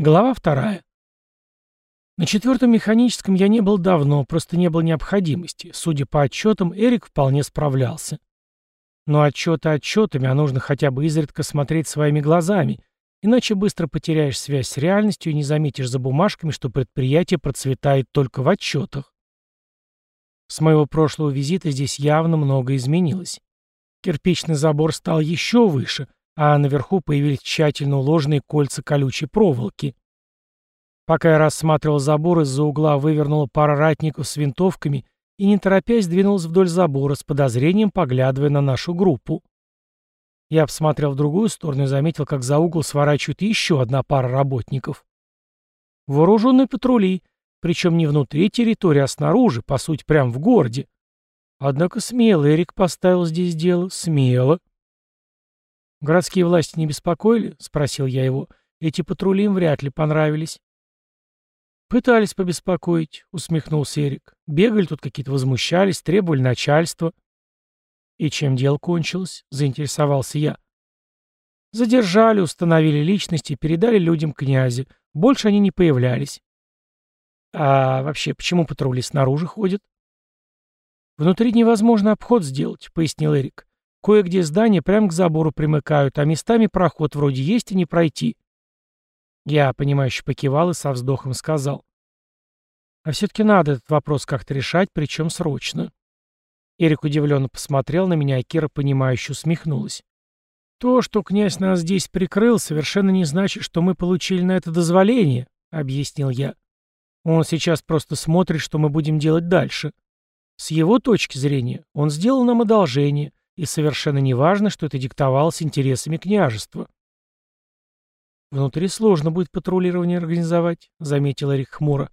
Глава вторая. На четвертом механическом я не был давно, просто не было необходимости. Судя по отчетам, Эрик вполне справлялся. Но отчеты отчетами, а нужно хотя бы изредка смотреть своими глазами, иначе быстро потеряешь связь с реальностью и не заметишь за бумажками, что предприятие процветает только в отчетах. С моего прошлого визита здесь явно много изменилось. Кирпичный забор стал еще выше — а наверху появились тщательно уложенные кольца колючей проволоки. Пока я рассматривал забор, из-за угла вывернула пара ратников с винтовками и, не торопясь, двинулась вдоль забора, с подозрением поглядывая на нашу группу. Я посмотрел в другую сторону и заметил, как за угол сворачивает еще одна пара работников. Вооруженные патрули, причем не внутри территории, а снаружи, по сути, прямо в городе. Однако смело Эрик поставил здесь дело, смело. «Городские власти не беспокоили?» — спросил я его. «Эти патрули им вряд ли понравились». «Пытались побеспокоить», — усмехнулся Эрик. «Бегали тут какие-то возмущались, требовали начальства». «И чем дело кончилось?» — заинтересовался я. «Задержали, установили личности, передали людям князя. Больше они не появлялись». «А вообще, почему патрули снаружи ходят?» «Внутри невозможно обход сделать», — пояснил Эрик. Кое-где здания прямо к забору примыкают, а местами проход вроде есть и не пройти. Я, понимающе покивал и со вздохом сказал. А все-таки надо этот вопрос как-то решать, причем срочно. Эрик удивленно посмотрел на меня, а Кира, понимающе усмехнулась. «То, что князь нас здесь прикрыл, совершенно не значит, что мы получили на это дозволение», — объяснил я. «Он сейчас просто смотрит, что мы будем делать дальше. С его точки зрения, он сделал нам одолжение, и совершенно не важно, что это диктовалось интересами княжества. «Внутри сложно будет патрулирование организовать», — заметил Эрик хмуро.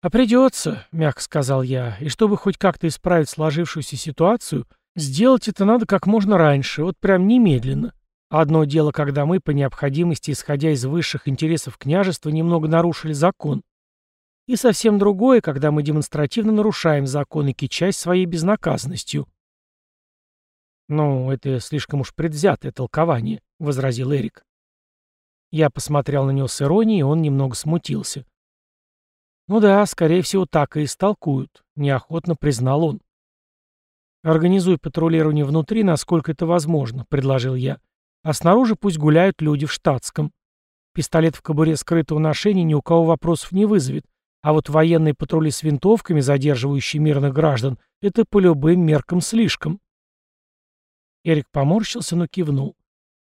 «А придется», — мягко сказал я, — «и чтобы хоть как-то исправить сложившуюся ситуацию, сделать это надо как можно раньше, вот прям немедленно. Одно дело, когда мы, по необходимости, исходя из высших интересов княжества, немного нарушили закон. И совсем другое, когда мы демонстративно нарушаем закон и кичась своей безнаказанностью. «Ну, это слишком уж предвзятое толкование», — возразил Эрик. Я посмотрел на него с иронией, и он немного смутился. «Ну да, скорее всего, так и истолкуют», — неохотно признал он. «Организуй патрулирование внутри, насколько это возможно», — предложил я. «А снаружи пусть гуляют люди в штатском. Пистолет в кобуре скрытого ношения ни у кого вопросов не вызовет, а вот военные патрули с винтовками, задерживающие мирных граждан, это по любым меркам слишком». Эрик поморщился, но кивнул.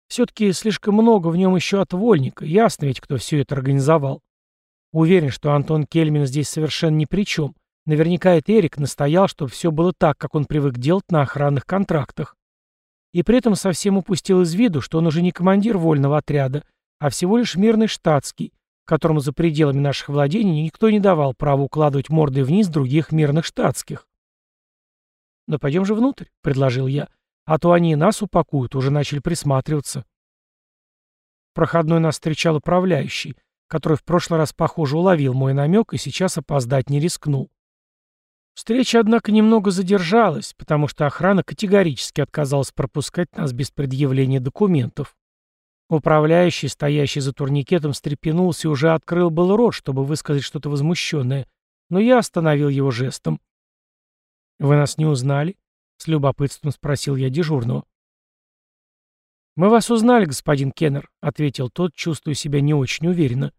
Все-таки слишком много в нем еще отвольника, ясно ведь, кто все это организовал. Уверен, что Антон Кельмин здесь совершенно ни при чем. Наверняка это Эрик настоял, чтобы все было так, как он привык делать на охранных контрактах. И при этом совсем упустил из виду, что он уже не командир вольного отряда, а всего лишь мирный штатский, которому за пределами наших владений никто не давал права укладывать морды вниз других мирных штатских. «Да пойдем же внутрь», — предложил я. А то они и нас упакуют, уже начали присматриваться. Проходной нас встречал управляющий, который в прошлый раз, похоже, уловил мой намек и сейчас опоздать не рискнул. Встреча, однако, немного задержалась, потому что охрана категорически отказалась пропускать нас без предъявления документов. Управляющий, стоящий за турникетом, встрепенулся и уже открыл был рот, чтобы высказать что-то возмущенное, но я остановил его жестом. «Вы нас не узнали?» С любопытством спросил я дежурного. «Мы вас узнали, господин Кеннер», — ответил тот, чувствуя себя не очень уверенно.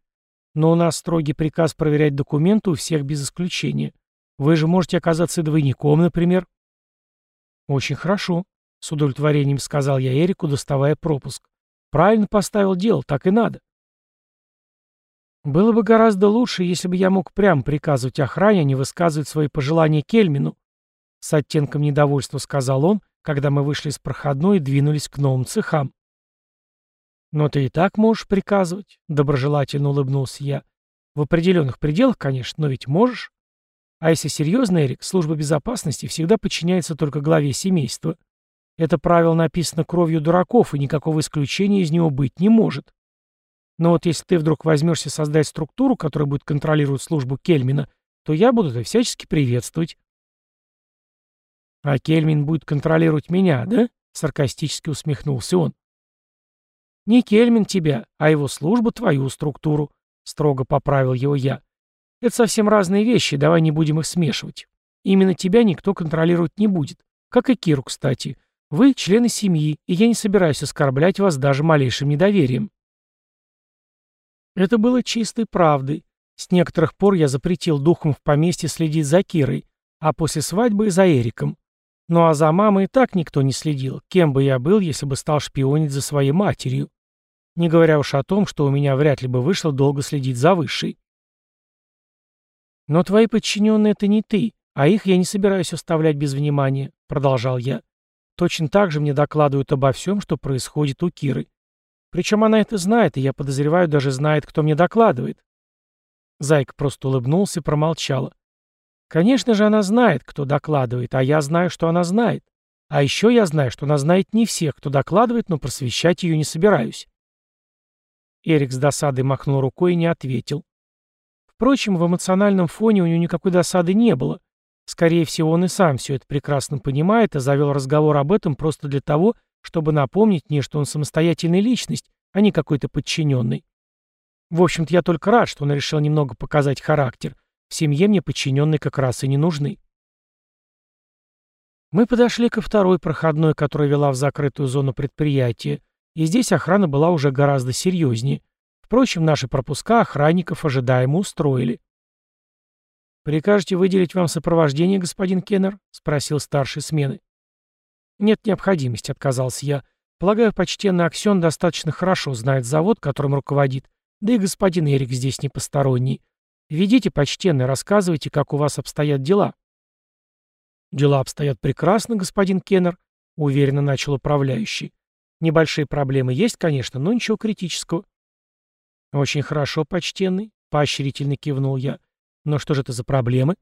«Но у нас строгий приказ проверять документы у всех без исключения. Вы же можете оказаться двойником, например». «Очень хорошо», — с удовлетворением сказал я Эрику, доставая пропуск. «Правильно поставил дело, так и надо». «Было бы гораздо лучше, если бы я мог прямо приказывать охране, а не высказывать свои пожелания Кельмину», с оттенком недовольства сказал он, когда мы вышли из проходной и двинулись к новым цехам. «Но ты и так можешь приказывать», — доброжелательно улыбнулся я. «В определенных пределах, конечно, но ведь можешь. А если серьезно, Эрик, служба безопасности всегда подчиняется только главе семейства. Это правило написано кровью дураков, и никакого исключения из него быть не может. Но вот если ты вдруг возьмешься создать структуру, которая будет контролировать службу Кельмина, то я буду это всячески приветствовать. «А Кельмин будет контролировать меня, да?» — саркастически усмехнулся он. Не Кельмин тебя, а его служба твою структуру», — строго поправил его я. «Это совсем разные вещи, давай не будем их смешивать. Именно тебя никто контролировать не будет. Как и Киру, кстати. Вы члены семьи, и я не собираюсь оскорблять вас даже малейшим недоверием». Это было чистой правдой. С некоторых пор я запретил духом в поместье следить за Кирой, а после свадьбы и за Эриком. Ну а за мамой и так никто не следил, кем бы я был, если бы стал шпионить за своей матерью. Не говоря уж о том, что у меня вряд ли бы вышло долго следить за высшей. «Но твои подчиненные — это не ты, а их я не собираюсь оставлять без внимания», — продолжал я. «Точно так же мне докладывают обо всем, что происходит у Киры. Причем она это знает, и я подозреваю, даже знает, кто мне докладывает». Зайка просто улыбнулся и промолчала. Конечно же, она знает, кто докладывает, а я знаю, что она знает. А еще я знаю, что она знает не всех, кто докладывает, но просвещать ее не собираюсь. Эрик с досадой махнул рукой и не ответил. Впрочем, в эмоциональном фоне у него никакой досады не было. Скорее всего, он и сам все это прекрасно понимает и завел разговор об этом просто для того, чтобы напомнить мне, что он самостоятельная личность, а не какой-то подчиненный. В общем-то, я только рад, что он решил немного показать характер, в семье мне подчиненные как раз и не нужны. Мы подошли ко второй проходной, которая вела в закрытую зону предприятия, и здесь охрана была уже гораздо серьезнее. Впрочем, наши пропуска охранников ожидаемо устроили. «Прикажете выделить вам сопровождение, господин Кеннер?» — спросил старший смены. «Нет необходимости», — отказался я. «Полагаю, почтенный Аксен достаточно хорошо знает завод, которым руководит, да и господин Эрик здесь не посторонний. Ведите, почтенный, рассказывайте, как у вас обстоят дела». «Дела обстоят прекрасно, господин Кеннер», — уверенно начал управляющий. «Небольшие проблемы есть, конечно, но ничего критического». «Очень хорошо, почтенный», — поощрительно кивнул я. «Но что же это за проблемы?»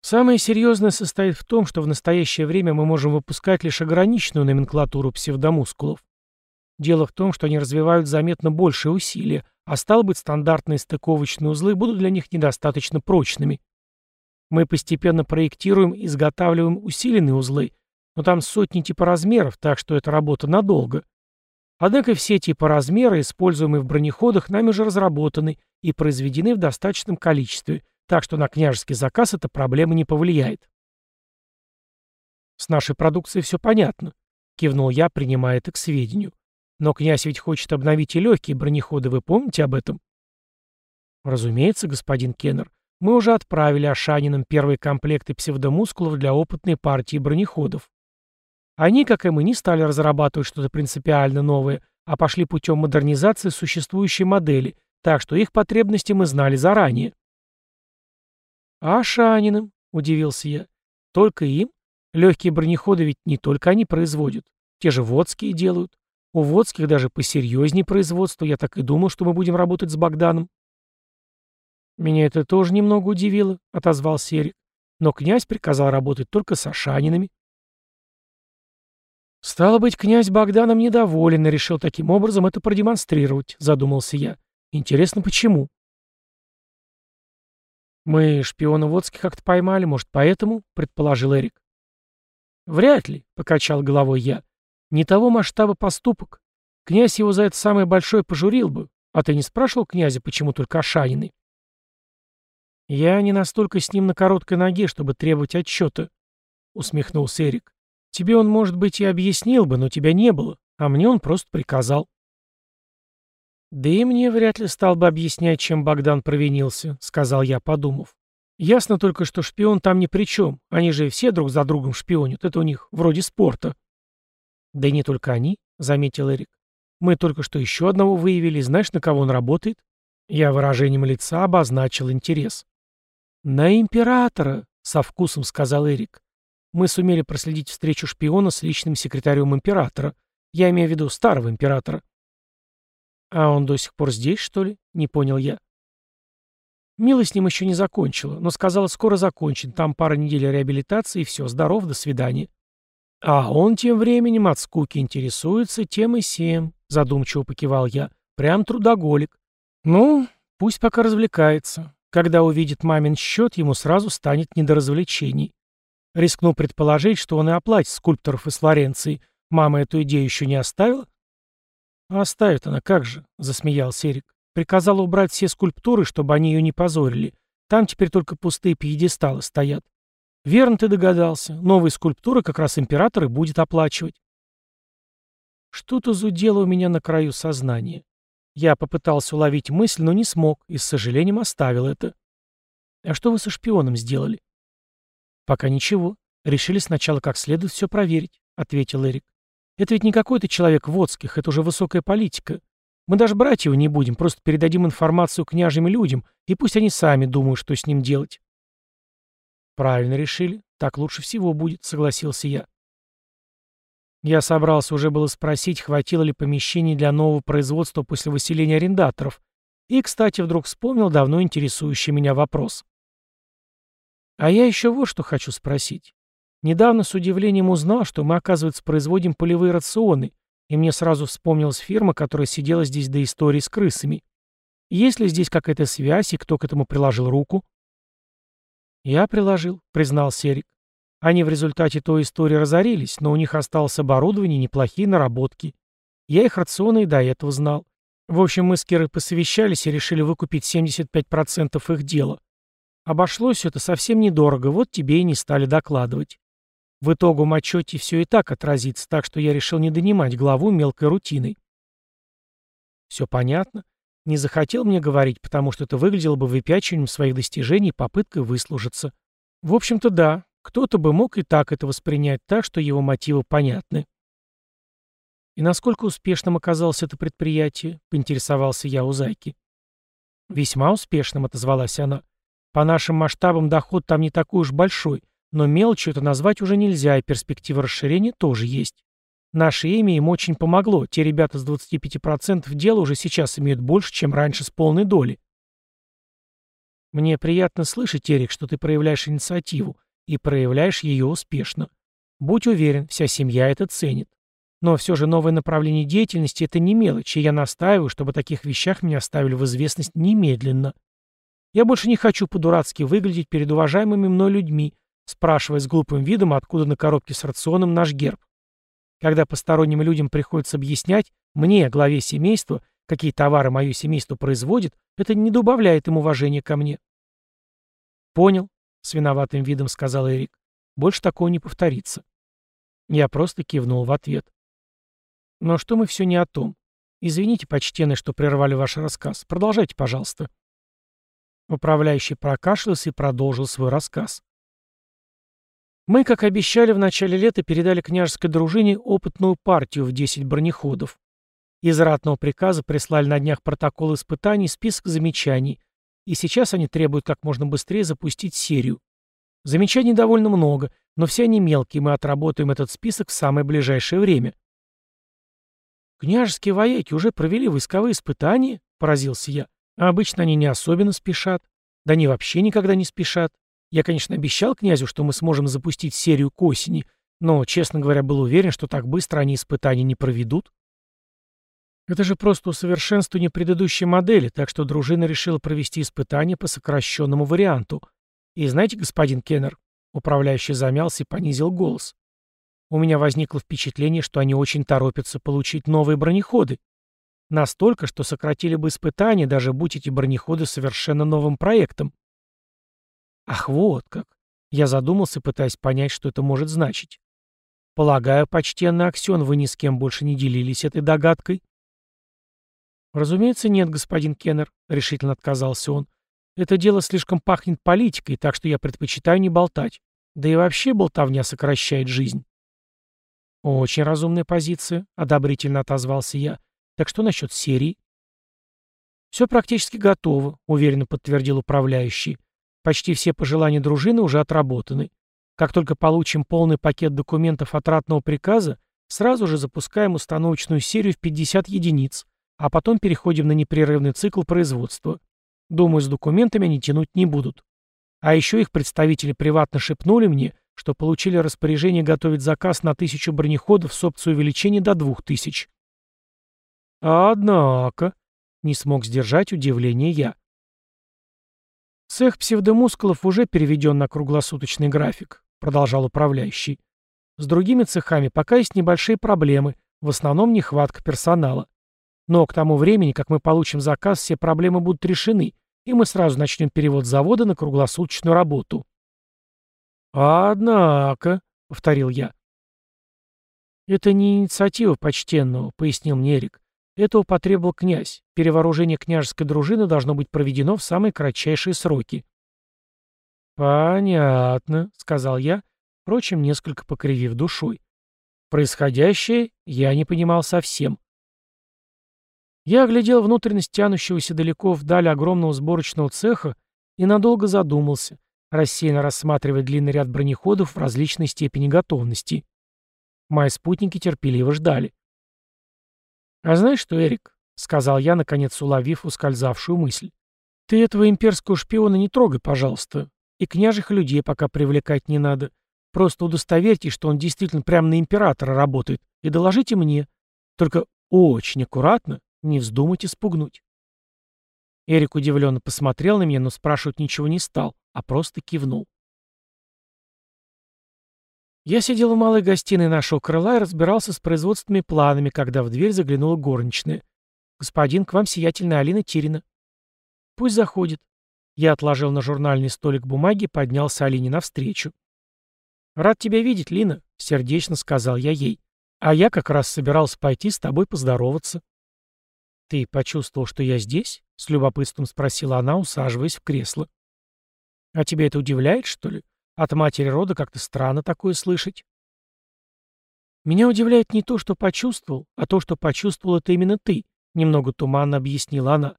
Самое серьезное состоит в том, что в настоящее время мы можем выпускать лишь ограниченную номенклатуру псевдомускулов. Дело в том, что они развивают заметно большие усилия, а стало быть, стандартные стыковочные узлы будут для них недостаточно прочными. Мы постепенно проектируем и изготавливаем усиленные узлы, но там сотни типа размеров, так что это работа надолго. Однако все типы размера, используемые в бронеходах, нами уже разработаны и произведены в достаточном количестве, так что на княжеский заказ эта проблема не повлияет. «С нашей продукцией все понятно», — кивнул я, принимая это к сведению. Но князь ведь хочет обновить и легкие бронеходы, вы помните об этом? Разумеется, господин Кеннер. Мы уже отправили Ашанинам первые комплекты псевдомускулов для опытной партии бронеходов. Они, как и мы, не стали разрабатывать что-то принципиально новое, а пошли путем модернизации существующей модели, так что их потребности мы знали заранее. «А Ашанинам?» — удивился я. «Только им? Легкие бронеходы ведь не только они производят. Те же водские делают. У водских даже посерьезнее производство, я так и думал, что мы будем работать с Богданом. Меня это тоже немного удивило, отозвался Эрик. Но князь приказал работать только с Ашанинами. Стало быть, князь Богданом недоволен и решил таким образом это продемонстрировать, задумался я. Интересно, почему? Мы шпиона Водских как-то поймали, может, поэтому, предположил Эрик. Вряд ли, покачал головой я. Не того масштаба поступок. Князь его за это самое большое пожурил бы. А ты не спрашивал князя, почему только Ашанины? Я не настолько с ним на короткой ноге, чтобы требовать отчета, усмехнулся Эрик. Тебе он, может быть, и объяснил бы, но тебя не было, а мне он просто приказал. Да и мне вряд ли стал бы объяснять, чем Богдан провинился, сказал я, подумав. Ясно только, что шпион там ни при чем. Они же все друг за другом шпионят. Это у них вроде спорта. «Да и не только они», — заметил Эрик. «Мы только что еще одного выявили. Знаешь, на кого он работает?» Я выражением лица обозначил интерес. «На императора», — со вкусом сказал Эрик. «Мы сумели проследить встречу шпиона с личным секретарем императора. Я имею в виду старого императора». «А он до сих пор здесь, что ли?» — не понял я. Мила с ним еще не закончила, но сказала, скоро закончит. Там пара недель реабилитации, и все, здоров, до свидания. А он тем временем от скуки интересуется тем и сем, задумчиво покивал я. Прям трудоголик. Ну, пусть пока развлекается. Когда увидит мамин счет, ему сразу станет не до развлечений. Рискну предположить, что он и оплатит скульпторов из Флоренции. Мама эту идею еще не оставила? «Оставит она, как же», — засмеялся Эрик. «Приказала убрать все скульптуры, чтобы они ее не позорили. Там теперь только пустые пьедесталы стоят. Верно ты догадался. Новые скульптуры как раз император и будет оплачивать». Что-то зудело у меня на краю сознания. Я попытался уловить мысль, но не смог и с сожалением оставил это. «А что вы со шпионом сделали?» «Пока ничего. Решили сначала как следует все проверить», — ответил Эрик. «Это ведь не какой-то человек Водских, это уже высокая политика. Мы даже брать его не будем, просто передадим информацию княжьим людям, и пусть они сами думают, что с ним делать». «Правильно решили. Так лучше всего будет», — согласился я. Я собрался уже было спросить, хватило ли помещений для нового производства после выселения арендаторов, и, кстати, вдруг вспомнил давно интересующий меня вопрос. А я еще вот что хочу спросить. Недавно с удивлением узнал, что мы, оказывается, производим полевые рационы, и мне сразу вспомнилась фирма, которая сидела здесь до истории с крысами. Есть ли здесь какая-то связь, и кто к этому приложил руку? Я приложил, признал Серик. Они в результате той истории разорились, но у них осталось оборудование и неплохие наработки. Я их рационы и до этого знал. В общем, мы с Кирой посовещались и решили выкупить 75% их дела. Обошлось это совсем недорого, вот тебе и не стали докладывать. В итогом отчете все и так отразится, так что я решил не донимать главу мелкой рутиной. Все понятно. Не захотел мне говорить, потому что это выглядело бы выпячиванием своих достижений и попыткой выслужиться. В общем-то, да, кто-то бы мог и так это воспринять так, что его мотивы понятны. «И насколько успешным оказалось это предприятие?» — поинтересовался я у Зайки. «Весьма успешным», — отозвалась она. «По нашим масштабам доход там не такой уж большой, но мелочью это назвать уже нельзя, и перспектива расширения тоже есть. Наше имя им очень помогло, те ребята с 25% дела уже сейчас имеют больше, чем раньше с полной доли». «Мне приятно слышать, Эрик, что ты проявляешь инициативу, и проявляешь ее успешно. Будь уверен, вся семья это ценит. Но все же новое направление деятельности – это не мелочь, и я настаиваю, чтобы таких вещах меня оставили в известность немедленно. Я больше не хочу по-дурацки выглядеть перед уважаемыми мной людьми, спрашивая с глупым видом, откуда на коробке с рационом наш герб. Когда посторонним людям приходится объяснять, мне, главе семейства, какие товары мое семейство производит, это не добавляет им уважения ко мне. Понял, — с виноватым видом сказал Эрик. «Больше такого не повторится». Я просто кивнул в ответ. «Но что мы все не о том? Извините, почтенный, что прервали ваш рассказ. Продолжайте, пожалуйста». Управляющий прокашлялся и продолжил свой рассказ. Мы, как обещали, в начале лета передали княжеской дружине опытную партию в 10 бронеходов. Из ратного приказа прислали на днях протокол испытаний, список замечаний, и сейчас они требуют как можно быстрее запустить серию. Замечаний довольно много, но все они мелкие, мы отработаем этот список в самое ближайшее время. «Княжеские вояки уже провели войсковые испытания?» — поразился я. «А обычно они не особенно спешат. Да они вообще никогда не спешат. Я, конечно, обещал князю, что мы сможем запустить серию к осени, но, честно говоря, был уверен, что так быстро они испытания не проведут. Это же просто усовершенствование предыдущей модели, так что дружина решила провести испытание по сокращенному варианту. И знаете, господин Кеннер, управляющий замялся и понизил голос. У меня возникло впечатление, что они очень торопятся получить новые бронеходы. Настолько, что сократили бы испытания, даже будь эти бронеходы совершенно новым проектом. Ах, вот как. Я задумался, пытаясь понять, что это может значить. Полагаю, почтенный Аксен, вы ни с кем больше не делились этой догадкой? «Разумеется, нет, господин Кеннер», — решительно отказался он. «Это дело слишком пахнет политикой, так что я предпочитаю не болтать. Да и вообще болтовня сокращает жизнь». «Очень разумная позиция», — одобрительно отозвался я. «Так что насчет серии?» «Все практически готово», — уверенно подтвердил управляющий. «Почти все пожелания дружины уже отработаны. Как только получим полный пакет документов от ратного приказа, сразу же запускаем установочную серию в 50 единиц а потом переходим на непрерывный цикл производства. Думаю, с документами они тянуть не будут. А еще их представители приватно шепнули мне, что получили распоряжение готовить заказ на тысячу бронеходов с опцией увеличения до двух тысяч. Однако, не смог сдержать удивление я. Цех псевдомускулов уже переведен на круглосуточный график, продолжал управляющий. С другими цехами пока есть небольшие проблемы, в основном нехватка персонала. Но к тому времени, как мы получим заказ, все проблемы будут решены, и мы сразу начнем перевод завода на круглосуточную работу». «Однако», — повторил я. «Это не инициатива почтенного», — пояснил мне Эрик. «Этого потребовал князь. Перевооружение княжеской дружины должно быть проведено в самые кратчайшие сроки». «Понятно», — сказал я, впрочем, несколько покривив душой. Происходящее я не понимал совсем. Я оглядел внутренность тянущегося далеко вдаль огромного сборочного цеха и надолго задумался, рассеянно рассматривая длинный ряд бронеходов в различной степени готовности. Мои спутники терпеливо ждали. «А знаешь что, Эрик?» — сказал я, наконец уловив ускользавшую мысль. «Ты этого имперского шпиона не трогай, пожалуйста. И княжих людей пока привлекать не надо. Просто удостоверьтесь, что он действительно прямо на императора работает, и доложите мне. Только очень аккуратно, не вздумайте спугнуть». Эрик удивленно посмотрел на меня, но спрашивать ничего не стал, а просто кивнул. Я сидел в малой гостиной нашего крыла и разбирался с производственными планами, когда в дверь заглянула горничная. «Господин, к вам сиятельная Алина Тирина». «Пусть заходит». Я отложил на журнальный столик бумаги и поднялся Алине навстречу. «Рад тебя видеть, Лина», — сердечно сказал я ей. «А я как раз собирался пойти с тобой поздороваться». «Ты почувствовал, что я здесь?» — с любопытством спросила она, усаживаясь в кресло. «А тебя это удивляет, что ли? От матери рода как-то странно такое слышать. Меня удивляет не то, что почувствовал, а то, что почувствовал это именно ты, немного туманно объяснила она.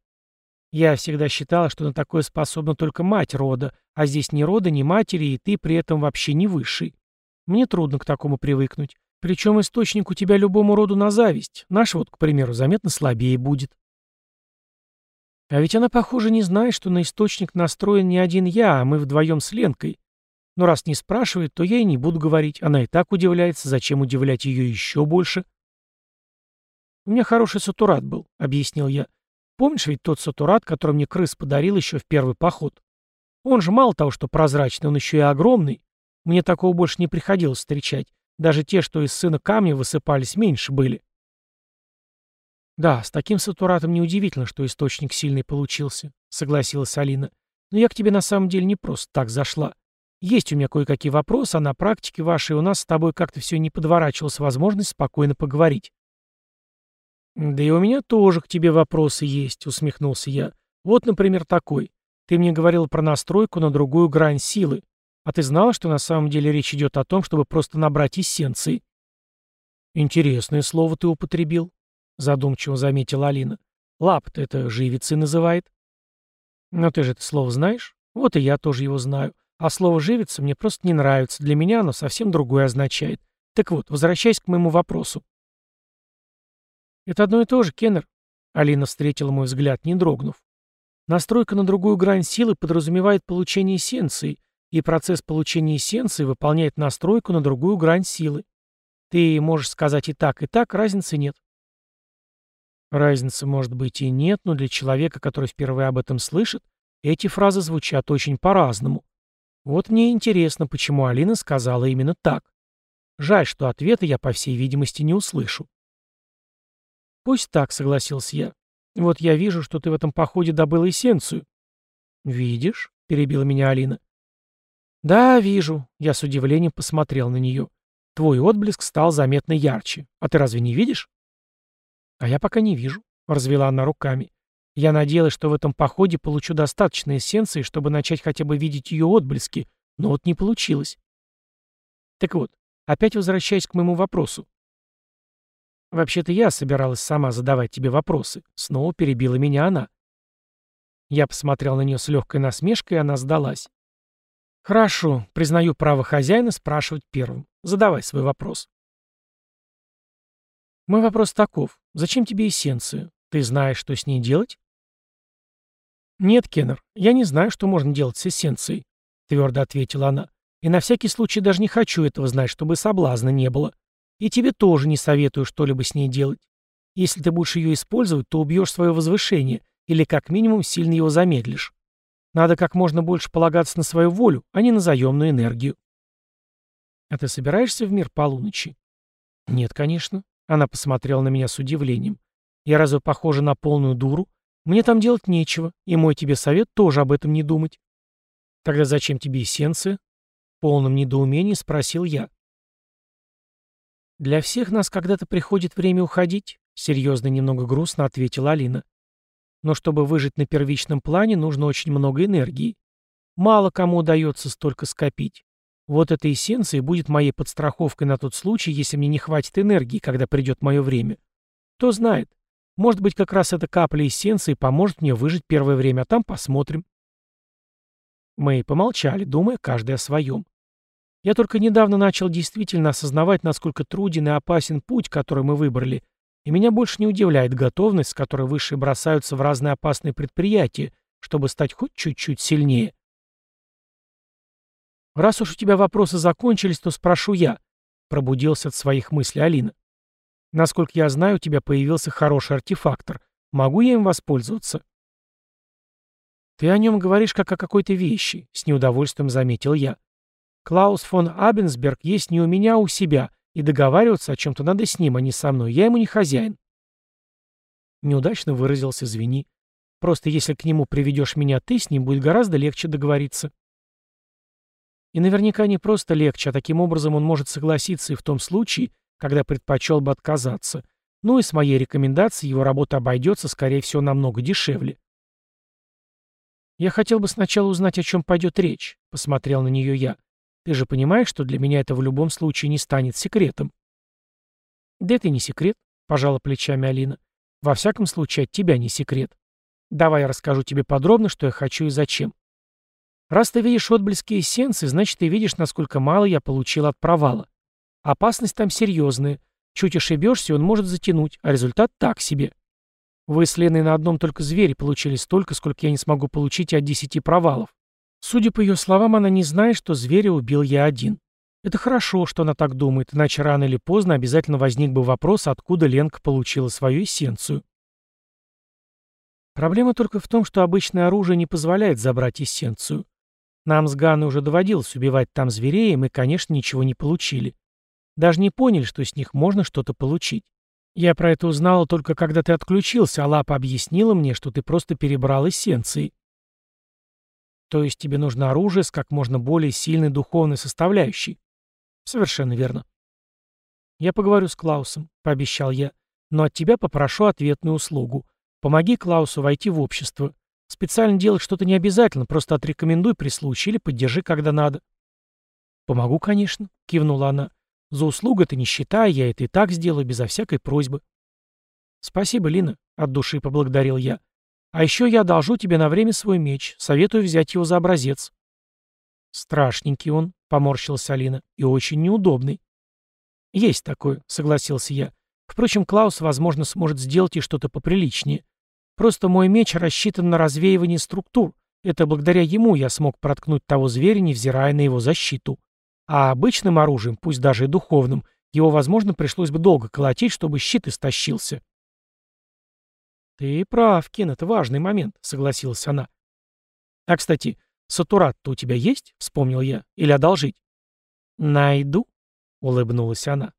Я всегда считала, что на такое способна только мать рода, а здесь ни рода, ни матери, и ты при этом вообще не высший. Мне трудно к такому привыкнуть. Причем источник у тебя любому роду на зависть. Наш вот, к примеру, заметно слабее будет. А ведь она, похоже, не знает, что на источник настроен не один я, а мы вдвоем с Ленкой. Но раз не спрашивает, то я и не буду говорить. Она и так удивляется, зачем удивлять ее еще больше? «У меня хороший сатурат был», — объяснил я. «Помнишь ведь тот сатурат, который мне крыс подарил еще в первый поход? Он же мало того, что прозрачный, он еще и огромный. Мне такого больше не приходилось встречать. Даже те, что из сына камня высыпались, меньше были». «Да, с таким сатуратом неудивительно, что источник сильный получился», — согласилась Алина. «Но я к тебе на самом деле не просто так зашла. Есть у меня кое-какие вопросы, а на практике вашей у нас с тобой как-то все не подворачивалась возможность спокойно поговорить. «Да и у меня тоже к тебе вопросы есть», — усмехнулся я. «Вот, например, такой. Ты мне говорил про настройку на другую грань силы. А ты знала, что на самом деле речь идет о том, чтобы просто набрать эссенции?» «Интересное слово ты употребил», — задумчиво заметила Алина. «Лап-то это живицей называет». «Но ты же это слово знаешь? Вот и я тоже его знаю. А слово «живица» мне просто не нравится. Для меня оно совсем другое означает. Так вот, возвращаясь к моему вопросу. Это одно и то же, Кеннер. Алина встретила мой взгляд, не дрогнув. Настройка на другую грань силы подразумевает получение эссенции, и процесс получения эссенции выполняет настройку на другую грань силы. Ты можешь сказать и так, и так, разницы нет. Разницы может быть и нет, но для человека, который впервые об этом слышит, эти фразы звучат очень по-разному. Вот мне интересно, почему Алина сказала именно так. Жаль, что ответа я, по всей видимости, не услышу. Пусть так, согласился я. Вот я вижу, что ты в этом походе добыла эссенцию. Видишь? Перебила меня Алина. Да, вижу. Я с удивлением посмотрел на нее. Твой отблеск стал заметно ярче. А ты разве не видишь? А я пока не вижу, развела она руками. Я надеялась, что в этом походе получу достаточно эссенции, чтобы начать хотя бы видеть ее отблески, но вот не получилось. Так вот, опять возвращаясь к моему вопросу. Вообще-то я собиралась сама задавать тебе вопросы. Снова перебила меня она. Я посмотрел на нее с легкой насмешкой, и она сдалась. Хорошо, признаю право хозяина спрашивать первым. Задавай свой вопрос. Мой вопрос таков. Зачем тебе эссенция? Ты знаешь, что с ней делать? «Нет, Кеннер, я не знаю, что можно делать с эссенцией», — твердо ответила она. «И на всякий случай даже не хочу этого знать, чтобы соблазна не было. И тебе тоже не советую что-либо с ней делать. Если ты будешь ее использовать, то убьешь свое возвышение, или как минимум сильно его замедлишь. Надо как можно больше полагаться на свою волю, а не на заемную энергию». «А ты собираешься в мир полуночи?» «Нет, конечно». Она посмотрела на меня с удивлением. Я разве похожа на полную дуру? Мне там делать нечего, и мой тебе совет тоже об этом не думать. Тогда зачем тебе эссенция? В полном недоумении спросил я. Для всех нас когда-то приходит время уходить, серьезно немного грустно ответила Алина. Но чтобы выжить на первичном плане, нужно очень много энергии. Мало кому удается столько скопить. Вот эта эссенция будет моей подстраховкой на тот случай, если мне не хватит энергии, когда придет мое время. Кто знает, может быть, как раз эта капля эссенции поможет мне выжить первое время, а там посмотрим. Мы помолчали, думая каждый о своем. Я только недавно начал действительно осознавать, насколько труден и опасен путь, который мы выбрали, и меня больше не удивляет готовность, с которой высшие бросаются в разные опасные предприятия, чтобы стать хоть чуть-чуть сильнее. «Раз уж у тебя вопросы закончились, то спрошу я», — пробудился от своих мыслей Алина. «Насколько я знаю, у тебя появился хороший артефактор. Могу я им воспользоваться?» «Ты о нем говоришь как о какой-то вещи», — с неудовольствием заметил я. «Клаус фон Абенсберг есть не у меня, а у себя, и договариваться о чем-то надо с ним, а не со мной. Я ему не хозяин». Неудачно выразился, извини. Просто если к нему приведешь меня ты, с ним будет гораздо легче договориться. И наверняка не просто легче, а таким образом он может согласиться и в том случае, когда предпочел бы отказаться. Ну и с моей рекомендацией его работа обойдется, скорее всего, намного дешевле. «Я хотел бы сначала узнать, о чем пойдет речь», — посмотрел на нее я. «Ты же понимаешь, что для меня это в любом случае не станет секретом?» «Да это не секрет», — пожала плечами Алина. «Во всяком случае, от тебя не секрет. Давай я расскажу тебе подробно, что я хочу и зачем. Раз ты видишь отблески эссенции, значит, ты видишь, насколько мало я получил от провала. Опасность там серьезная. Чуть ошибешься, он может затянуть, а результат так себе. Вы с Леной на одном только звере получили столько, сколько я не смогу получить от десяти провалов. Судя по ее словам, она не знает, что зверя убил я один. Это хорошо, что она так думает, иначе рано или поздно обязательно возник бы вопрос, откуда Ленка получила свою эссенцию. Проблема только в том, что обычное оружие не позволяет забрать эссенцию. Нам с Ганной уже доводилось убивать там зверей, и мы, конечно, ничего не получили. Даже не поняли, что с них можно что-то получить. Я про это узнала только когда ты отключился, а Лапа объяснила мне, что ты просто перебрал эссенции. То есть тебе нужно оружие с как можно более сильной духовной составляющей. Совершенно верно. Я поговорю с Клаусом, пообещал я, но от тебя попрошу ответную услугу. Помоги Клаусу войти в общество. Специально делать что-то не обязательно, просто отрекомендуй при случае или поддержи, когда надо. Помогу, конечно, кивнула она. За услугу ты не считай, я это и так сделаю, безо всякой просьбы. Спасибо, Лина, от души поблагодарил я. А еще я одолжу тебе на время свой меч, советую взять его за образец. Страшненький он, поморщился Алина, и очень неудобный. Есть такой, согласился я. Впрочем, Клаус, возможно, сможет сделать и что-то поприличнее. Просто мой меч рассчитан на развеивание структур. Это благодаря ему я смог проткнуть того зверя, невзирая на его защиту. А обычным оружием, пусть даже и духовным, его, возможно, пришлось бы долго колотить, чтобы щит истощился. «Ты прав, Кен, это важный момент», — согласилась она. «А, кстати, сатурат-то у тебя есть?» — вспомнил я. «Или одолжить?» «Найду», — улыбнулась она.